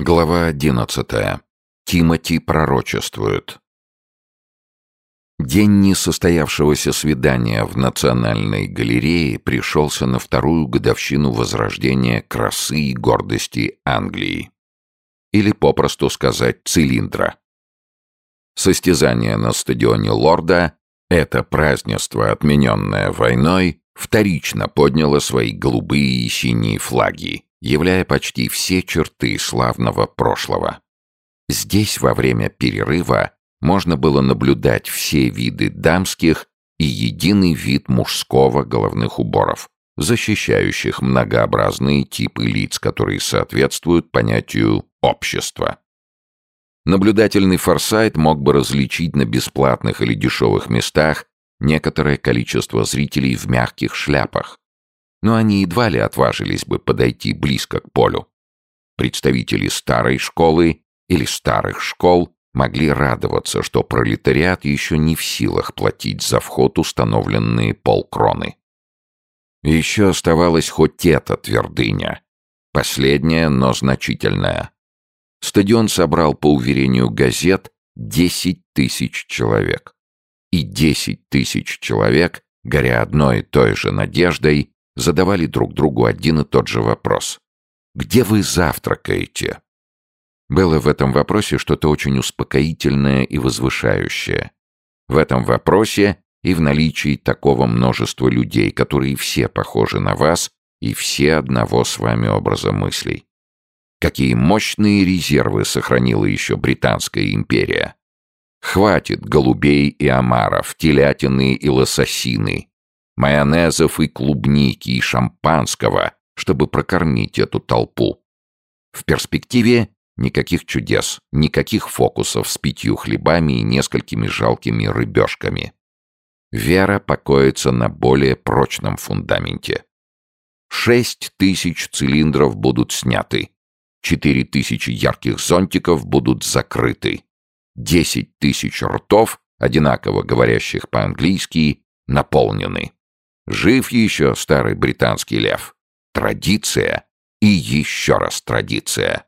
Глава одиннадцатая. Тимати пророчествует. День несостоявшегося свидания в Национальной галерее пришелся на вторую годовщину возрождения красы и гордости Англии. Или, попросту сказать, цилиндра. Состязание на стадионе Лорда, это празднество, отмененное войной, вторично подняло свои голубые и синие флаги, являя почти все черты славного прошлого. Здесь во время перерыва можно было наблюдать все виды дамских и единый вид мужского головных уборов, защищающих многообразные типы лиц, которые соответствуют понятию «общества». Наблюдательный форсайт мог бы различить на бесплатных или дешевых местах некоторое количество зрителей в мягких шляпах, но они едва ли отважились бы подойти близко к полю. Представители старой школы или старых школ могли радоваться, что пролетариат еще не в силах платить за вход установленные полкроны. Еще оставалась хоть эта твердыня. Последняя, но значительная. Стадион собрал, по уверению газет, 10 тысяч человек. И 10 тысяч человек, горя одной и той же надеждой, задавали друг другу один и тот же вопрос. «Где вы завтракаете?» Было в этом вопросе что-то очень успокоительное и возвышающее. В этом вопросе и в наличии такого множества людей, которые все похожи на вас и все одного с вами образа мыслей. Какие мощные резервы сохранила еще Британская империя. Хватит голубей и омаров, телятины и лососины, майонезов и клубники, и шампанского, чтобы прокормить эту толпу. В перспективе никаких чудес, никаких фокусов с пятью хлебами и несколькими жалкими рыбешками. Вера покоится на более прочном фундаменте. Шесть тысяч цилиндров будут сняты. Четыре тысячи ярких зонтиков будут закрыты. Десять тысяч ртов, одинаково говорящих по-английски, наполнены. Жив еще старый британский лев. Традиция и еще раз традиция.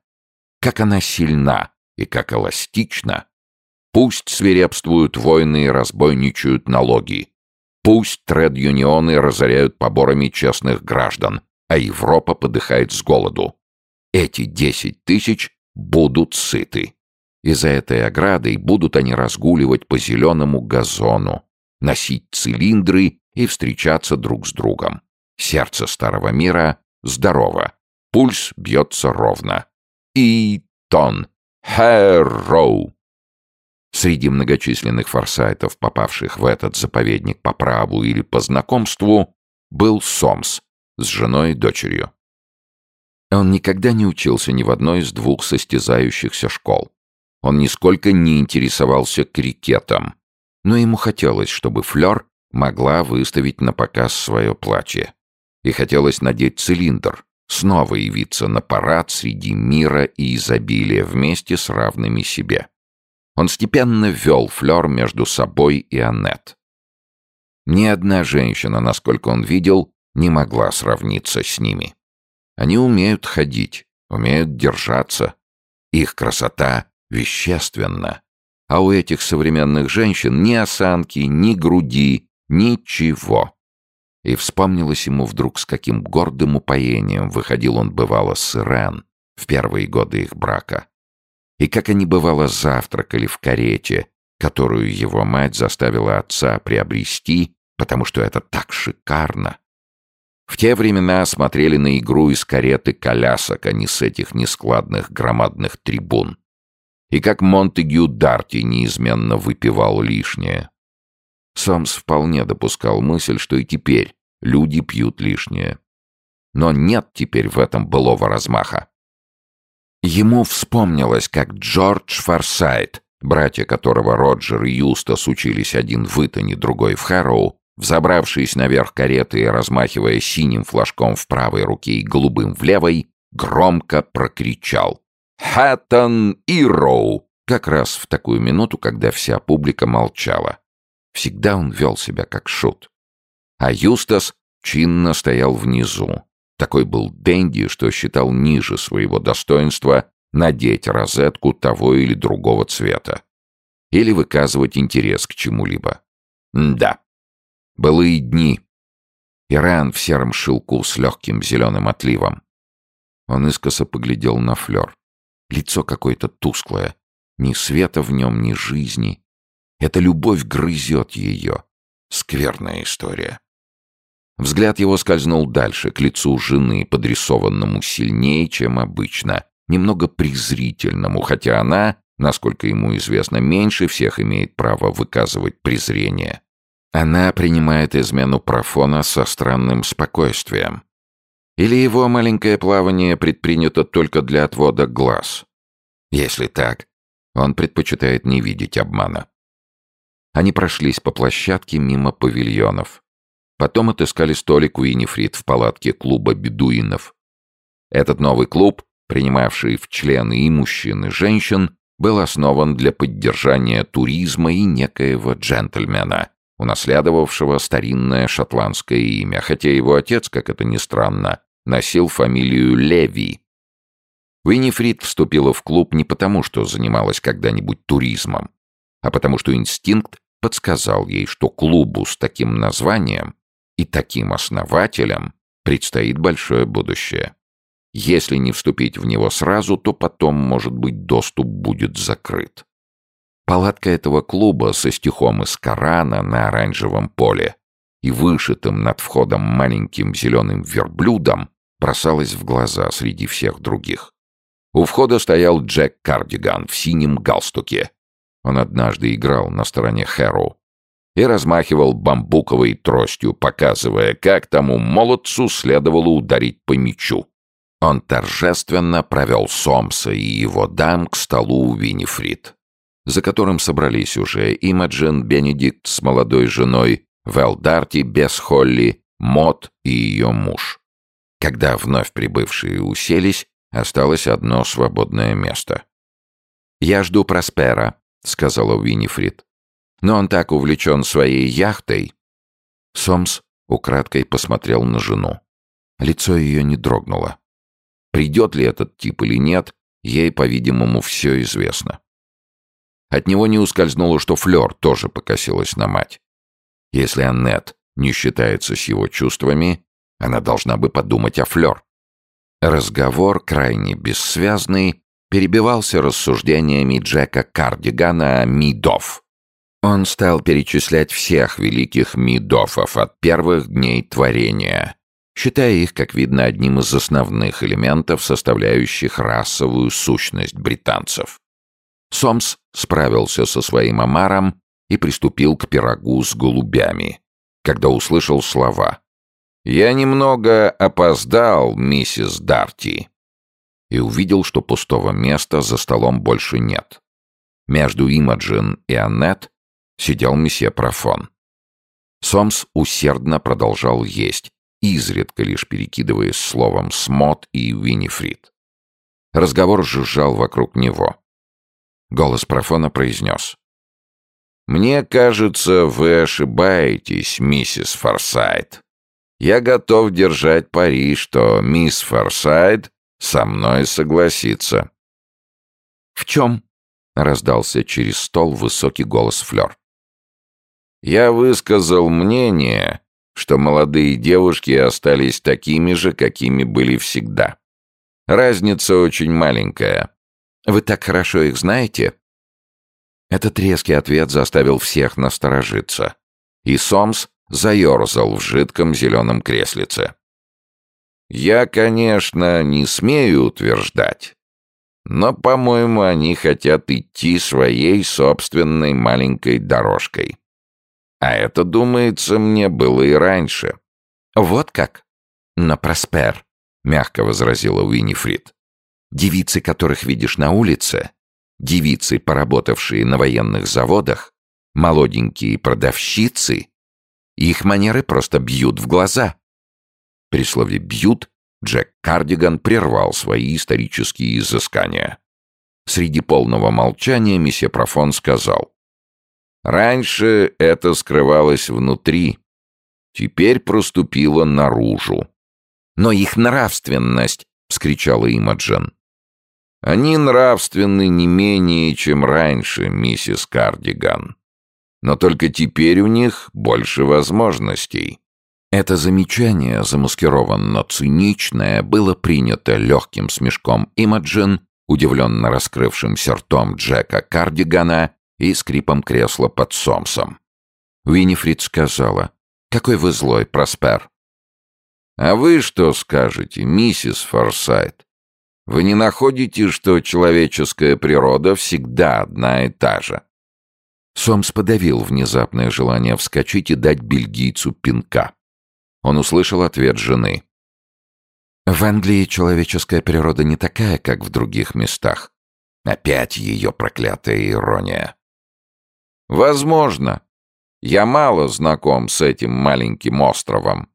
Как она сильна и как эластична. Пусть свирепствуют войны и разбойничают налоги. Пусть тред-юнионы разоряют поборами честных граждан, а Европа подыхает с голоду. Эти десять тысяч будут сыты. И за этой оградой будут они разгуливать по зеленому газону, носить цилиндры и встречаться друг с другом. Сердце старого мира здорово, пульс бьется ровно. И тон. Хэроу. Среди многочисленных форсайтов, попавших в этот заповедник по праву или по знакомству, был Сомс с женой и дочерью. Он никогда не учился ни в одной из двух состязающихся школ. Он нисколько не интересовался крикетом, но ему хотелось, чтобы Флёр могла выставить на показ свое платье. И хотелось надеть цилиндр, снова явиться на парад среди мира и изобилия вместе с равными себе. Он степенно вел Флёр между собой и Аннет. Ни одна женщина, насколько он видел, не могла сравниться с ними. Они умеют ходить, умеют держаться. Их красота вещественна. А у этих современных женщин ни осанки, ни груди, Ничего. И вспомнилось ему вдруг, с каким гордым упоением выходил он бывало с Ирен в первые годы их брака. И как они бывало завтракали в карете, которую его мать заставила отца приобрести, потому что это так шикарно. В те времена смотрели на игру из кареты колясок, а не с этих нескладных громадных трибун. И как Монтегю Дарти неизменно выпивал лишнее. Сомс вполне допускал мысль, что и теперь люди пьют лишнее. Но нет теперь в этом былого размаха. Ему вспомнилось, как Джордж Форсайт, братья которого Роджер и Юстас учились один в Итоне, другой в Хэроу, взобравшись наверх кареты и размахивая синим флажком в правой руке и голубым в левой, громко прокричал «Хэттон Ироу!» как раз в такую минуту, когда вся публика молчала. Всегда он вел себя как шут. А Юстас чинно стоял внизу. Такой был Дэнди, что считал ниже своего достоинства надеть розетку того или другого цвета. Или выказывать интерес к чему-либо. Да. Былые дни. Иран в сером шелку с легким зеленым отливом. Он искоса поглядел на Флёр. Лицо какое-то тусклое. Ни света в нем, ни жизни. Эта любовь грызет ее. Скверная история. Взгляд его скользнул дальше, к лицу жены, подрисованному сильнее, чем обычно, немного презрительному, хотя она, насколько ему известно, меньше всех имеет право выказывать презрение. Она принимает измену Профона со странным спокойствием. Или его маленькое плавание предпринято только для отвода глаз. Если так, он предпочитает не видеть обмана. Они прошлись по площадке мимо павильонов. Потом отыскали столик Уинифрид в палатке клуба бедуинов. Этот новый клуб, принимавший в члены и мужчин, и женщин, был основан для поддержания туризма и некоего джентльмена, унаследовавшего старинное шотландское имя, хотя его отец, как это ни странно, носил фамилию Леви. Уинифрид вступила в клуб не потому, что занималась когда-нибудь туризмом, а потому что инстинкт подсказал ей, что клубу с таким названием и таким основателям предстоит большое будущее. Если не вступить в него сразу, то потом, может быть, доступ будет закрыт. Палатка этого клуба со стихом из Корана на оранжевом поле и вышитым над входом маленьким зеленым верблюдом бросалась в глаза среди всех других. У входа стоял Джек Кардиган в синем галстуке. Он однажды играл на стороне Хэру и размахивал бамбуковой тростью, показывая, как тому молодцу следовало ударить по мячу. Он торжественно провел Сомса и его дам к столу Винифрид, за которым собрались уже Имаджин Бенедикт с молодой женой, Велдарти без Холли, Мот и ее муж. Когда вновь прибывшие уселись, осталось одно свободное место. «Я жду Проспера», — сказала Уинифрид. Но он так увлечен своей яхтой. Сомс украдкой посмотрел на жену. Лицо ее не дрогнуло. Придет ли этот тип или нет, ей, по-видимому, все известно. От него не ускользнуло, что Флёр тоже покосилась на мать. Если Аннет не считается с его чувствами, она должна бы подумать о Флёр. Разговор, крайне бессвязный, перебивался рассуждениями Джека Кардигана о Мидов, он стал перечислять всех великих мидофов от первых дней творения, считая их, как видно, одним из основных элементов, составляющих расовую сущность британцев. Сомс справился со своим омаром и приступил к пирогу с голубями, когда услышал слова. «Я немного опоздал, миссис Дарти», и увидел, что пустого места за столом больше нет. Между Имаджин и Аннет сидел месье Профон. Сомс усердно продолжал есть, изредка лишь перекидываясь словом «смот» и «Виннифрид». Разговор жужжал вокруг него. Голос Профона произнес. «Мне кажется, вы ошибаетесь, миссис Форсайт. Я готов держать пари, что мисс Форсайт со мной согласится». «В чем?» — раздался через стол высокий голос Флёр. Я высказал мнение, что молодые девушки остались такими же, какими были всегда. Разница очень маленькая. Вы так хорошо их знаете? Этот резкий ответ заставил всех насторожиться. И Сомс заерзал в жидком зеленом креслице. Я, конечно, не смею утверждать, но, по-моему, они хотят идти своей собственной маленькой дорожкой. А это, думается, мне было и раньше. Вот как? Но Проспер, мягко возразила Уинифрид. Девицы, которых видишь на улице, девицы, поработавшие на военных заводах, молоденькие продавщицы, их манеры просто бьют в глаза. При слове «бьют» Джек Кардиган прервал свои исторические изыскания. Среди полного молчания месье Профон сказал. Раньше это скрывалось внутри, теперь проступило наружу. «Но их нравственность!» — вскричала Имаджин. Они нравственны не менее, чем раньше, миссис Кардиган. Но только теперь у них больше возможностей. Это замечание, замаскированно циничное, было принято легким смешком Имаджин, удивленно раскрывшимся ртом Джека Кардигана и скрипом кресла под Сомсом. Винифрид сказала, «Какой вы злой, Проспер!» «А вы что скажете, миссис Форсайт? Вы не находите, что человеческая природа всегда одна и та же?» Сомс подавил внезапное желание вскочить и дать бельгийцу пинка. Он услышал ответ жены. «В Англии человеческая природа не такая, как в других местах. Опять ее проклятая ирония». «Возможно. Я мало знаком с этим маленьким островом.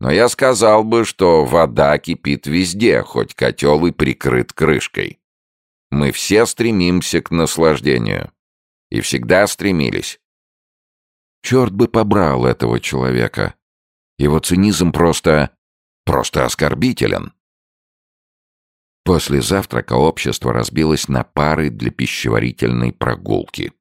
Но я сказал бы, что вода кипит везде, хоть котел и прикрыт крышкой. Мы все стремимся к наслаждению. И всегда стремились. Черт бы побрал этого человека. Его цинизм просто... просто оскорбителен. После завтрака общество разбилось на пары для пищеварительной прогулки.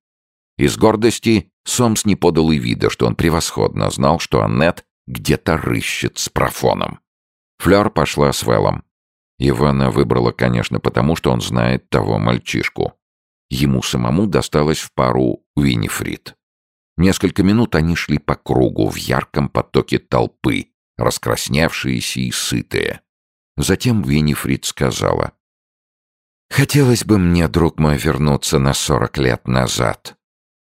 Из гордости Сомс не подал и вида, что он превосходно знал, что Аннет где-то рыщет с профоном. Флёр пошла с Вэллом. Его выбрала, конечно, потому, что он знает того мальчишку. Ему самому досталось в пару Уинифрид. Несколько минут они шли по кругу в ярком потоке толпы, раскрасневшиеся и сытые. Затем Винифрид сказала. «Хотелось бы мне, друг мой, вернуться на сорок лет назад.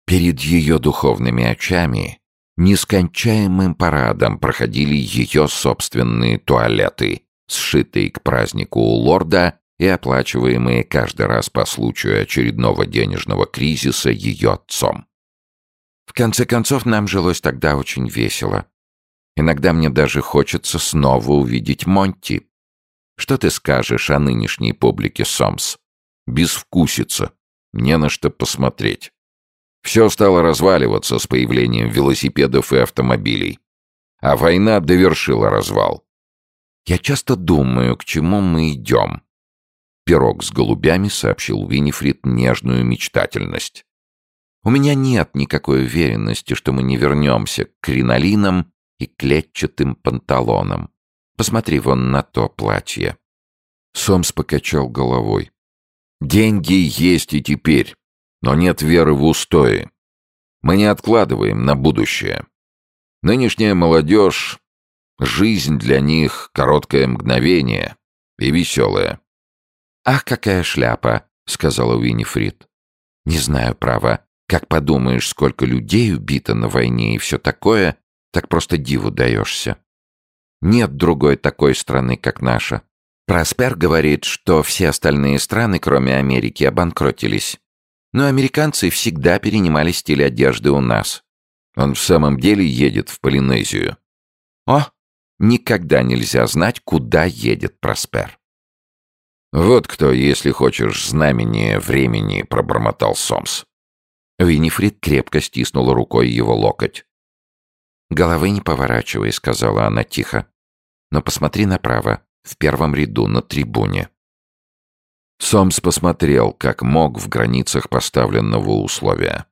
Перед ее духовными очами нескончаемым парадом проходили ее собственные туалеты, сшитые к празднику у лорда и оплачиваемые каждый раз по случаю очередного денежного кризиса ее отцом. В конце концов, нам жилось тогда очень весело. Иногда мне даже хочется снова увидеть Монти. Что ты скажешь о нынешней публике Сомс? Безвкусица. Не на что посмотреть. Все стало разваливаться с появлением велосипедов и автомобилей. А война довершила развал. Я часто думаю, к чему мы идем. Пирог с голубями сообщил Винифрид нежную мечтательность. У меня нет никакой уверенности, что мы не вернемся к кринолинам и клетчатым панталонам. Посмотри вон на то платье. Сомс покачал головой. Деньги есть и теперь, но нет веры в устои. Мы не откладываем на будущее. Нынешняя молодежь, жизнь для них — короткое мгновение и веселое. «Ах, какая шляпа!» — сказала Уинифрид. «Не знаю, право, как подумаешь, сколько людей убито на войне и все такое, так просто диву даешься. Нет другой такой страны, как наша. Проспер говорит, что все остальные страны, кроме Америки, обанкротились. Но американцы всегда перенимали стиль одежды у нас. Он в самом деле едет в Полинезию. О, никогда нельзя знать, куда едет Проспер. «Вот кто, если хочешь, знамение времени», — пробормотал Сомс. Винифрид крепко стиснула рукой его локоть. «Головы не поворачивай», — сказала она тихо. «Но посмотри направо, в первом ряду, на трибуне». Сомс посмотрел, как мог в границах поставленного условия.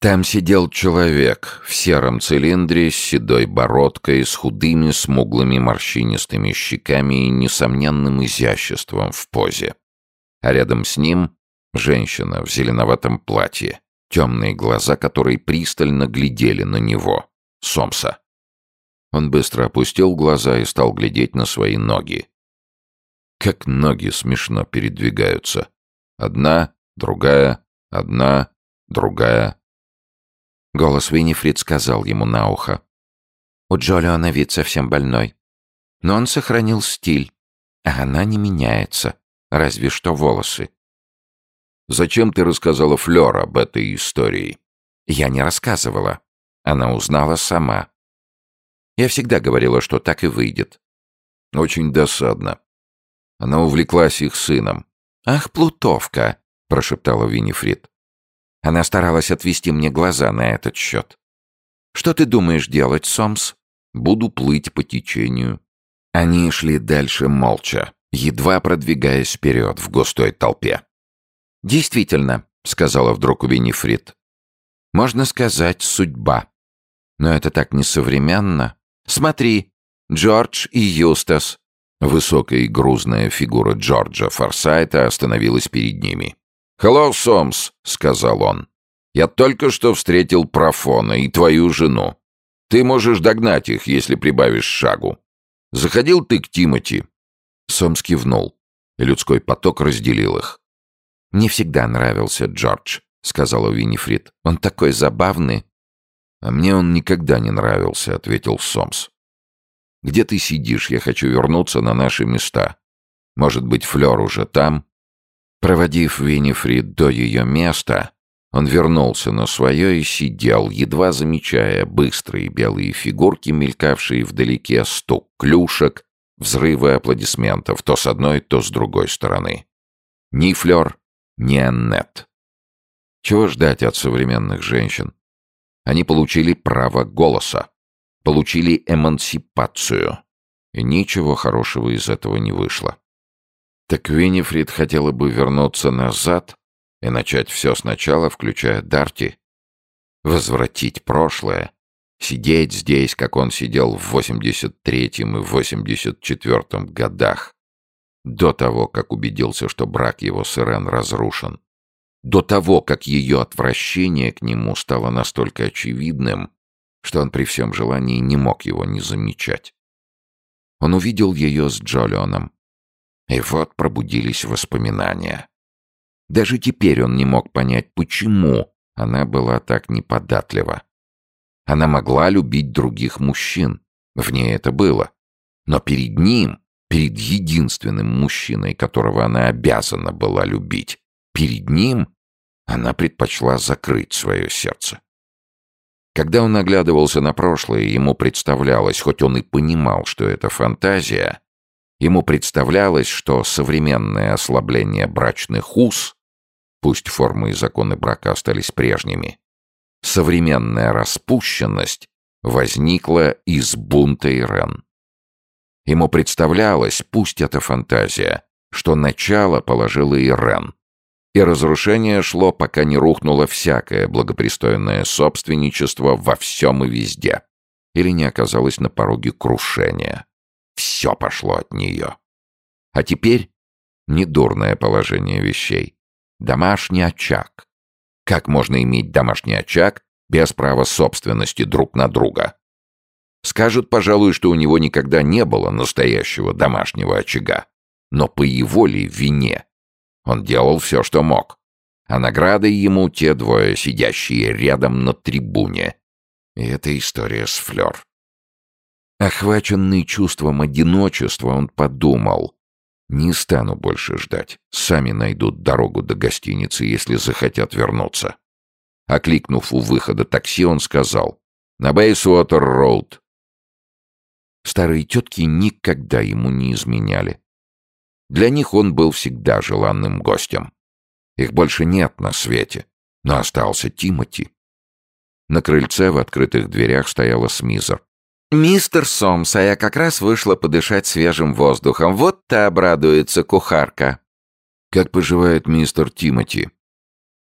Там сидел человек в сером цилиндре с седой бородкой, с худыми, смуглыми, морщинистыми щеками и несомненным изяществом в позе. А рядом с ним женщина в зеленоватом платье, темные глаза которой пристально глядели на него, Сомса. Он быстро опустил глаза и стал глядеть на свои ноги. Как ноги смешно передвигаются. Одна, другая, одна, другая. Голос Винифрид сказал ему на ухо. У Джолиона вид совсем больной. Но он сохранил стиль, а она не меняется, разве что волосы. Зачем ты рассказала Флёр об этой истории? Я не рассказывала. Она узнала сама. Я всегда говорила, что так и выйдет. Очень досадно. Она увлеклась их сыном. «Ах, плутовка!» — прошептала Винифрид. Она старалась отвести мне глаза на этот счет. «Что ты думаешь делать, Сомс?» «Буду плыть по течению». Они шли дальше молча. едва продвигаясь вперед в густой толпе. «Действительно», — сказала вдруг Винифрид, — «можно сказать, судьба. Но это так несовременно. Смотри, Джордж и Юстас». Высокая и грузная фигура Джорджа Форсайта остановилась перед ними. «Hello, Сомс», — сказал он. «Я только что встретил Профона и твою жену. Ты можешь догнать их, если прибавишь шагу. Заходил ты к Тимати?» Сомс кивнул, и людской поток разделил их. «Мне всегда нравился Джордж», — сказала Винифрид. «Он такой забавный». «А мне он никогда не нравился», — ответил Сомс. «Где ты сидишь? Я хочу вернуться на наши места. Может быть, Флёр уже там?» Проводив Винифрид до ее места, он вернулся на свое и сидел, едва замечая быстрые белые фигурки, мелькавшие вдалеке, стук клюшек, взрывы аплодисментов то с одной, то с другой стороны. Ни Флёр, ни Аннет. Чего ждать от современных женщин? Они получили право голоса, получили эмансипацию, и ничего хорошего из этого не вышло. Так Винифрид хотела бы вернуться назад и начать все сначала, включая Дарти. Возвратить прошлое. Сидеть здесь, как он сидел в 83-м и 84-м годах. До того, как убедился, что брак его с Ирен разрушен. До того, как ее отвращение к нему стало настолько очевидным, что он при всем желании не мог его не замечать. Он увидел ее с Джолионом, и вот пробудились воспоминания. Даже теперь он не мог понять, почему она была так неподатлива. Она могла любить других мужчин, в ней это было. Но перед ним, перед единственным мужчиной, которого она обязана была любить, перед ним она предпочла закрыть свое сердце. Когда он оглядывался на прошлое, ему представлялось, хоть он и понимал, что это фантазия, Ему представлялось, что современное ослабление брачных уз, пусть формы и законы брака остались прежними, современная распущенность возникла из бунта Ирен. Ему представлялось, пусть это фантазия, что начало положила Ирен, и разрушение шло, пока не рухнуло всякое благопристойное собственничество во всем и везде, или не оказалось на пороге крушения. Все пошло от нее. А теперь недурное положение вещей. Домашний очаг. Как можно иметь домашний очаг без права собственности друг на друга? Скажут, пожалуй, что у него никогда не было настоящего домашнего очага. Но по его ли вине? Он делал все, что мог. А наградой ему те двое, сидящие рядом на трибуне. И эта история с Флёр. Охваченный чувством одиночества, он подумал. «Не стану больше ждать. Сами найдут дорогу до гостиницы, если захотят вернуться». Окликнув у выхода такси, он сказал «На Бейсуотер-Роуд». Старые тетки никогда ему не изменяли. Для них он был всегда желанным гостем. Их больше нет на свете, но остался Тимати. На крыльце в открытых дверях стояла Смизер. «Мистер Сомс, а я как раз вышла подышать свежим воздухом. Вот-то обрадуется кухарка». «Как поживает мистер Тимоти?»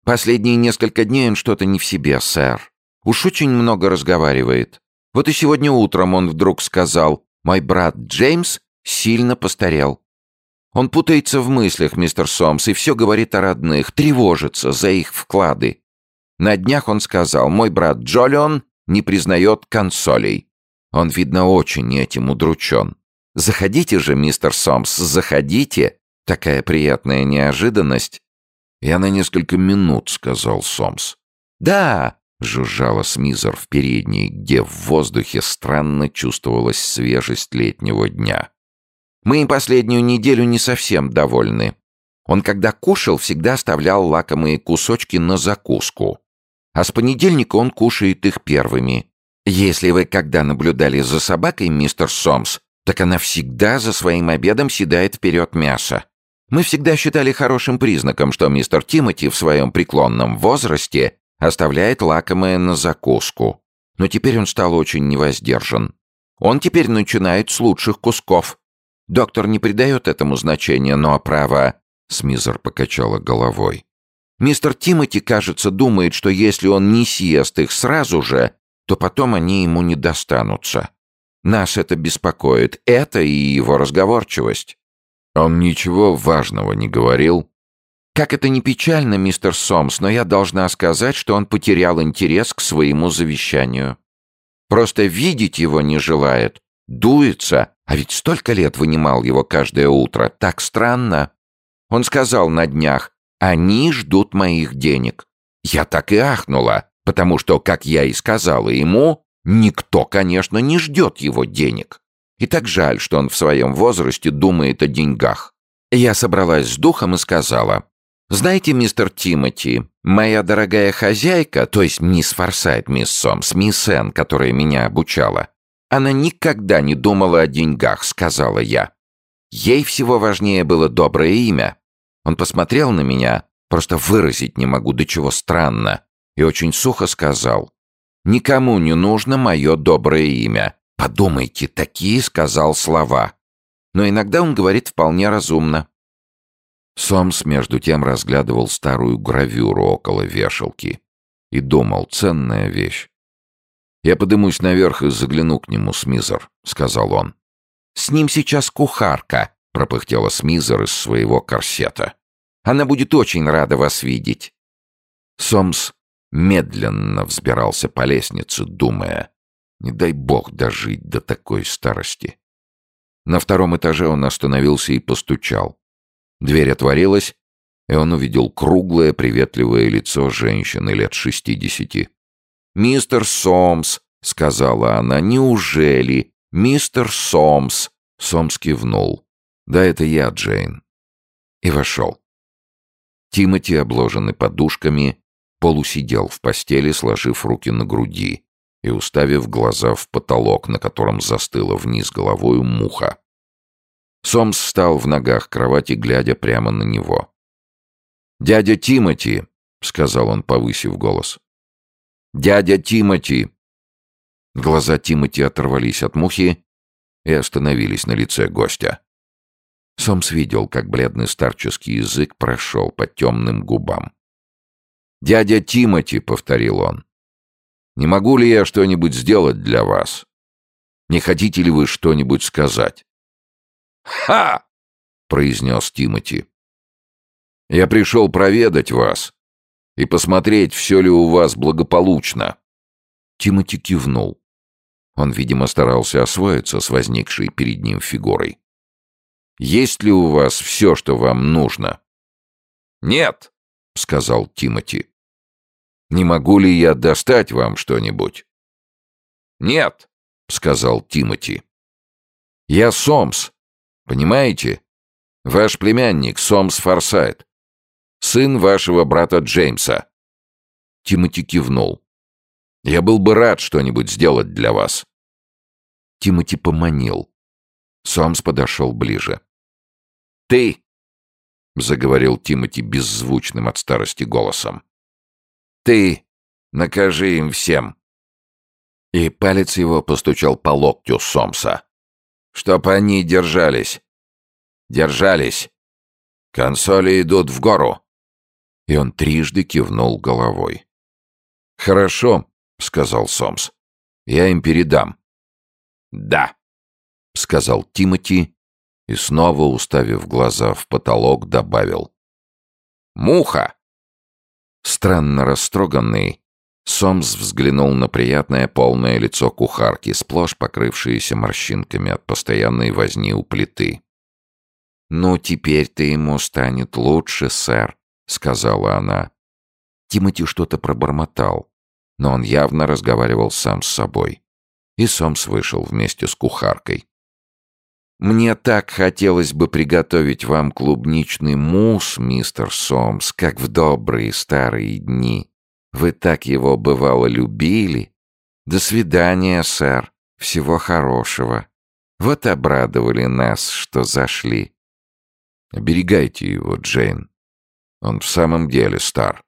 «Последние несколько дней он что-то не в себе, сэр. Уж очень много разговаривает. Вот и сегодня утром он вдруг сказал, «Мой брат Джеймс сильно постарел». Он путается в мыслях, мистер Сомс, и все говорит о родных, тревожится за их вклады. На днях он сказал, «Мой брат Джолион не признает консолей». Он, видно, очень этим удручен. «Заходите же, мистер Сомс, заходите!» Такая приятная неожиданность. «Я на несколько минут», — сказал Сомс. «Да!» — жужжала Смизер в передней, где в воздухе странно чувствовалась свежесть летнего дня. «Мы им последнюю неделю не совсем довольны. Он, когда кушал, всегда оставлял лакомые кусочки на закуску. А с понедельника он кушает их первыми. Если вы когда наблюдали за собакой, мистер Сомс, так она всегда за своим обедом съедает вперед мясо. Мы всегда считали хорошим признаком, что мистер Тимоти в своем преклонном возрасте оставляет лакомое на закуску. Но теперь он стал очень невоздержан. Он теперь начинает с лучших кусков. Доктор не придает этому значения, но право...» Смизер покачала головой. «Мистер Тимоти, кажется, думает, что если он не съест их сразу же, то потом они ему не достанутся. Нас это беспокоит, это и его разговорчивость». Он ничего важного не говорил. Как это не печально, мистер Сомс, но я должна сказать, что он потерял интерес к своему завещанию. Просто видеть его не желает, дуется, а ведь столько лет вынимал его каждое утро. Так странно. Он сказал на днях, они ждут моих денег. Я так и ахнула, потому что, как я и сказала ему, никто, конечно, не ждет его денег. И так жаль, что он в своем возрасте думает о деньгах. Я собралась с духом и сказала, «Знаете, мистер Тимоти, моя дорогая хозяйка, то есть мисс Форсайт, мисс Сомс, мисс Энн, которая меня обучала, она никогда не думала о деньгах», — сказала я. Ей всего важнее было доброе имя. Он посмотрел на меня, просто выразить не могу, до чего странно, и очень сухо сказал, «Никому не нужно мое доброе имя. Подумайте, такие сказал слова». Но иногда он говорит вполне разумно. Сомс, между тем, разглядывал старую гравюру около вешалки и думал, ценная вещь. «Я подымусь наверх и загляну к нему, Смизер», — сказал он. «С ним сейчас кухарка», — пропыхтела Смизер из своего корсета. «Она будет очень рада вас видеть». Сомс медленно взбирался по лестнице, думая, не дай бог дожить до такой старости. На втором этаже он остановился и постучал. Дверь отворилась, и он увидел круглое приветливое лицо женщины лет шестидесяти. «Мистер Сомс», — сказала она, — «неужели? Мистер Сомс?» Сомс кивнул. «Да, это я, Джейн». И вошел. Тимати, обложенный подушками, полусидел в постели, сложив руки на груди и уставив глаза в потолок, на котором застыла вниз головою муха. Сомс встал в ногах кровати, глядя прямо на него. «Дядя Тимати!» — сказал он, повысив голос. «Дядя Тимати!» Глаза Тимати оторвались от мухи и остановились на лице гостя. Сомс видел, как бледный старческий язык прошел по темным губам. «Дядя Тимати!» — повторил он. «Не могу ли я что-нибудь сделать для вас? Не хотите ли вы что-нибудь сказать?» «Ха!» — произнес Тимати. «Я пришел проведать вас и посмотреть, все ли у вас благополучно». Тимати кивнул. Он, видимо, старался освоиться с возникшей перед ним фигурой. «Есть ли у вас все, что вам нужно?» «Нет», — сказал Тимати. «Не могу ли я достать вам что-нибудь?» «Нет», — сказал Тимати. «Я Сомс, Понимаете? Ваш племянник Сомс Форсайт. Сын вашего брата Джеймса. Тимоти кивнул. Я был бы рад что-нибудь сделать для вас. Тимоти поманил. Сомс подошел ближе. «Ты!» — заговорил Тимоти беззвучным от старости голосом. «Ты! Накажи им всем!» И палец его постучал по локтю Сомса. Чтоб они держались. Держались. Консоли идут в гору. И он трижды кивнул головой. «Хорошо», — сказал Сомс. «Я им передам». «Да», — сказал Тимати и снова, уставив глаза в потолок, добавил. «Муха!» Странно растроганный, Сомс взглянул на приятное полное лицо кухарки, сплошь покрывшееся морщинками от постоянной возни у плиты. «Ну, теперь-то ему станет лучше, сэр», — сказала она. Тимати что-то пробормотал, но он явно разговаривал сам с собой. И Сомс вышел вместе с кухаркой. «Мне так хотелось бы приготовить вам клубничный мусс, мистер Сомс, как в добрые старые дни», вы так его, бывало, любили. До свидания, сэр. Всего хорошего. Вот обрадовали нас, что зашли. Оберегайте его, Джейн. Он в самом деле стар.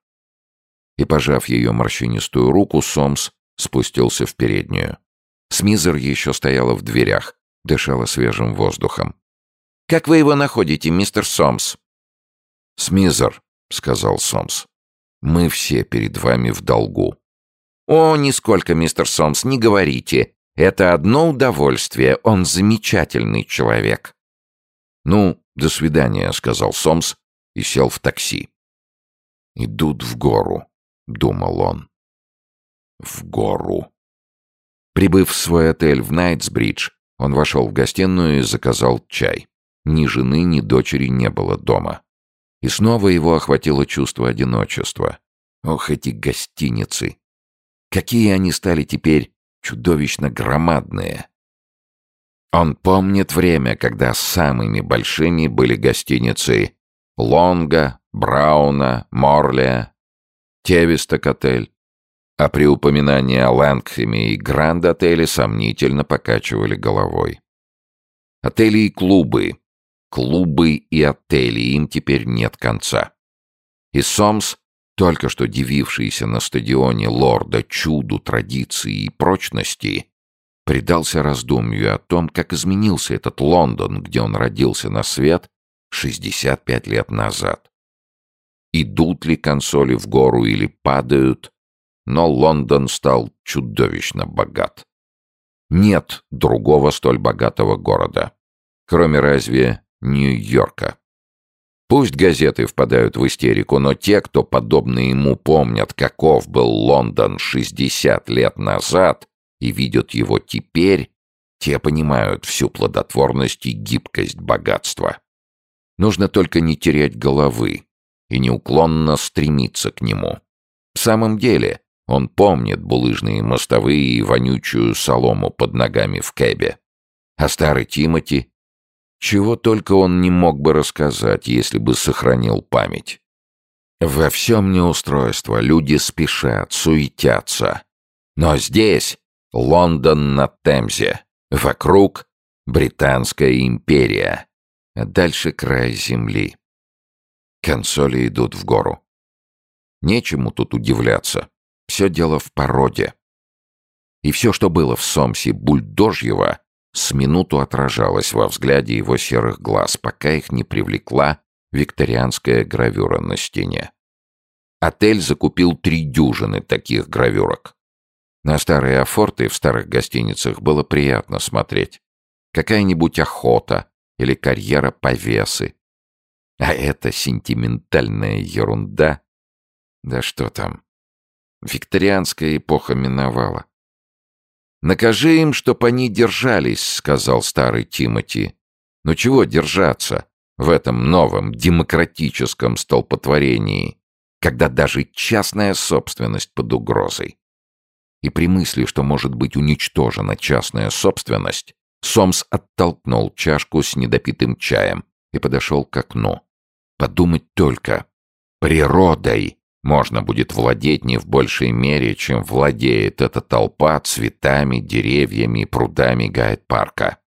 И, пожав ее морщинистую руку, Сомс спустился в переднюю. Смизер еще стояла в дверях, дышала свежим воздухом. Как вы его находите, мистер Сомс?» «Смизер», — сказал Сомс. «Мы все перед вами в долгу». «О, нисколько, мистер Сомс, не говорите. Это одно удовольствие. Он замечательный человек». «Ну, до свидания», — сказал Сомс и сел в такси. «Идут в гору», — думал он. «В гору». Прибыв в свой отель в Найтсбридж, он вошел в гостиную и заказал чай. Ни жены, ни дочери не было дома. И снова его охватило чувство одиночества. Ох, эти гостиницы! Какие они стали теперь чудовищно громадные! Он помнит время, когда самыми большими были гостиницы Лонга, Брауна, Морлия, Тевисток-отель. А при упоминании о Лэнгхэме и Гранд-отеле сомнительно покачивали головой. Отели и клубы, клубы и отели, им теперь нет конца. И Сомс, только что дивившийся на стадионе лорда чуду традиции и прочности, предался раздумью о том, как изменился этот Лондон, где он родился на свет 65 лет назад. Идут ли консоли в гору или падают, но Лондон стал чудовищно богат. Нет другого столь богатого города, кроме разве Нью-Йорка. Пусть газеты впадают в истерику, но те, кто подобно ему помнят, каков был Лондон 60 лет назад и видят его теперь, те понимают всю плодотворность и гибкость богатства. Нужно только не терять головы и неуклонно стремиться к нему. В самом деле, он помнит булыжные мостовые и вонючую солому под ногами в кэбе. А старый Тимати чего только он не мог бы рассказать, если бы сохранил память. Во всем неустройство, люди спешат, суетятся. Но здесь Лондон на Темзе, вокруг Британская империя, а дальше край земли. Консоли идут в гору. Нечему тут удивляться. Все дело в породе. И все, что было в Сомсе бульдожьего, с минуту отражалась во взгляде его серых глаз, пока их не привлекла викторианская гравюра на стене. Отель закупил три дюжины таких гравюрок. На старые афорты в старых гостиницах было приятно смотреть. Какая-нибудь охота или карьера повесы. А это сентиментальная ерунда. Да что там. Викторианская эпоха миновала. «Накажи им, чтоб они держались», — сказал старый Тимати. «Ну чего держаться в этом новом демократическом столпотворении, когда даже частная собственность под угрозой?» И при мысли, что может быть уничтожена частная собственность, Сомс оттолкнул чашку с недопитым чаем и подошел к окну. Подумать только. Природой можно будет владеть не в большей мере, чем владеет эта толпа цветами, деревьями и прудами гайд-парка.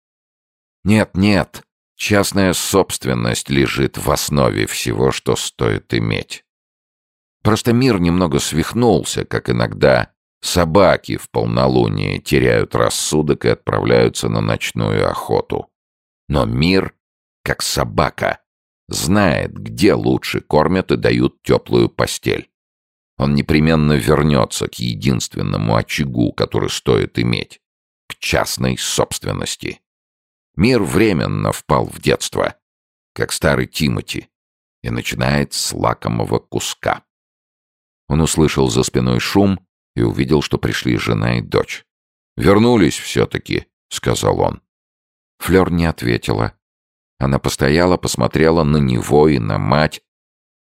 Нет, нет, частная собственность лежит в основе всего, что стоит иметь. Просто мир немного свихнулся, как иногда собаки в полнолуние теряют рассудок и отправляются на ночную охоту. Но мир, как собака, знает, где лучше кормят и дают теплую постель. Он непременно вернется к единственному очагу, который стоит иметь, к частной собственности. Мир временно впал в детство, как старый Тимати, и начинает с лакомого куска. Он услышал за спиной шум и увидел, что пришли жена и дочь. «Вернулись все-таки», — сказал он. Флёр не ответила, она постояла, посмотрела на него и на мать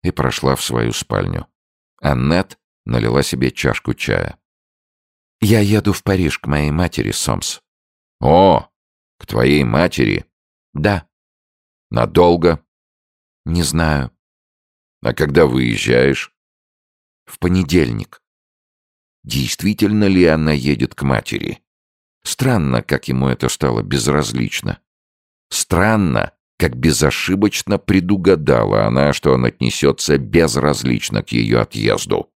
и прошла в свою спальню. Аннет налила себе чашку чая. «Я еду в Париж к моей матери, Сомс». «О, к твоей матери?» «Да». «Надолго?» «Не знаю». «А когда выезжаешь?» «В понедельник». Действительно ли она едет к матери? Странно, как ему это стало безразлично. Странно, как безошибочно предугадала она, что он отнесется безразлично к ее отъезду,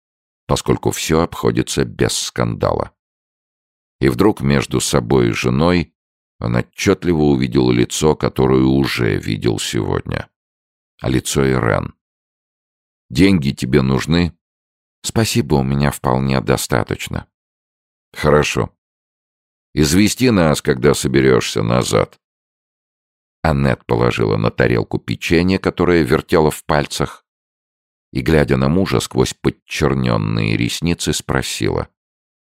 поскольку все обходится без скандала. И вдруг между собой и женой Он отчетливо увидел лицо, которое уже видел сегодня. А лицо Ирен. «Деньги тебе нужны?» «Спасибо, у меня вполне достаточно». «Хорошо. Извести нас, когда соберешься назад». Аннет положила на тарелку печенье, которое вертела в пальцах, и, глядя на мужа сквозь подчерненные ресницы, спросила.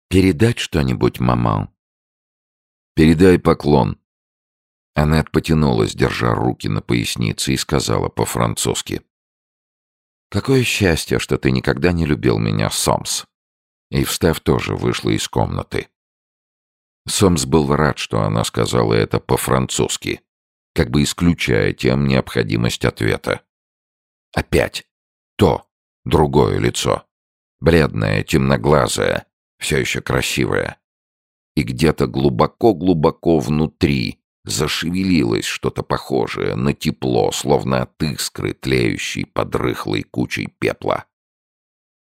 «Передать что-нибудь, мама?» «Передай поклон». Аннет потянулась, держа руки на пояснице, и сказала по-французски. «Какое счастье, что ты никогда не любил меня, Сомс!» И, встав, тоже вышла из комнаты. Сомс был рад, что она сказала это по-французски, как бы исключая тем необходимость ответа. Опять то, другое лицо. Бледное, темноглазое, все еще красивое. И где-то глубоко-глубоко внутри зашевелилось что-то похожее на тепло, словно от искры, тлеющей под рыхлой кучей пепла.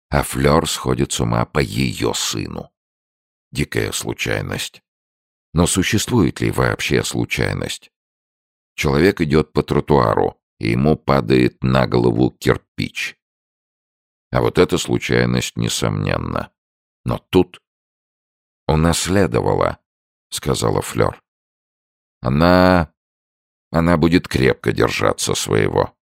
А Флёр сходит с ума по ее сыну. Дикая случайность. Но существует ли вообще случайность? Человек идет по тротуару, и ему падает на голову кирпич. А вот эта случайность, несомненно. Но тут унаследовала, сказала Флёр. Она... она будет крепко держаться своего.